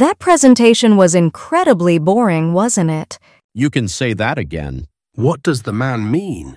That presentation was incredibly boring, wasn't it? You can say that again. What does the man mean?